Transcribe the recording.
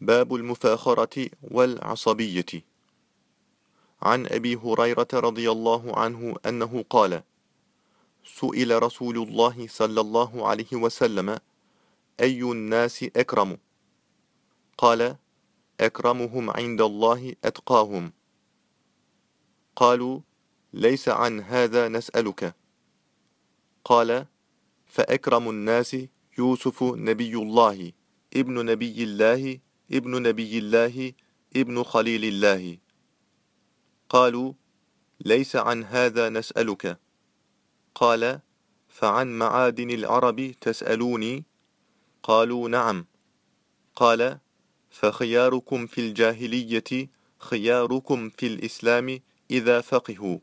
باب المفاخرة والعصبية. عن أبي هريرة رضي الله عنه أنه قال سئل رسول الله صلى الله عليه وسلم أي الناس أكرم؟ قال أكرمهم عند الله أتقاهم. قالوا ليس عن هذا نسألك. قال فأكرم الناس يوسف نبي الله ابن نبي الله ابن نبي الله ابن خليل الله. قالوا ليس عن هذا نسألك. قال فعن معادن العرب تسألوني؟ قالوا نعم. قال فخياركم في الجاهلية خياركم في الإسلام إذا فقهوا.